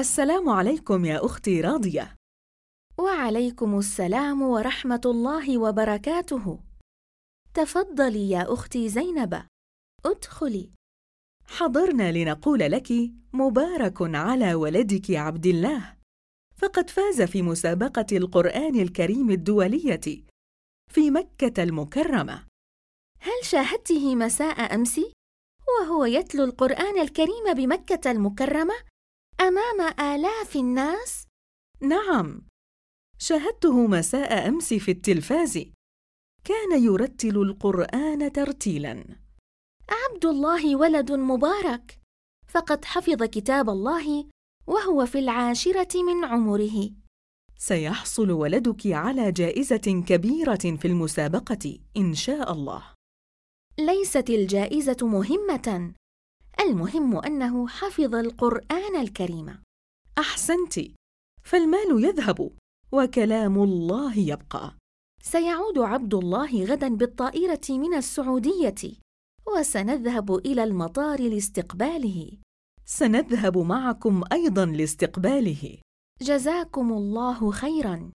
السلام عليكم يا أختي راضية. وعليكم السلام ورحمة الله وبركاته. تفضلي يا أختي زينب. ادخلي. حضرنا لنقول لك مبارك على ولدك عبد الله. فقد فاز في مسابقة القرآن الكريم الدولية في مكة المكرمة. هل شاهدته مساء أمس؟ وهو يتلو القرآن الكريم بمكة المكرمة؟ أمام آلاف الناس؟ نعم. شاهدته مساء أمس في التلفاز. كان يرتل القرآن ترتيلاً. عبد الله ولد مبارك. فقد حفظ كتاب الله وهو في العاشرة من عمره. سيحصل ولدك على جائزة كبيرة في المسابقة إن شاء الله. ليست الجائزة مهمة. المهم أنه حفظ القرآن الكريم. أحسنت. فالمال يذهب وكلام الله يبقى. سيعود عبد الله غدا بالطائرة من السعودية وسنذهب إلى المطار لاستقباله. سنذهب معكم أيضا لاستقباله. جزاكم الله خيرا.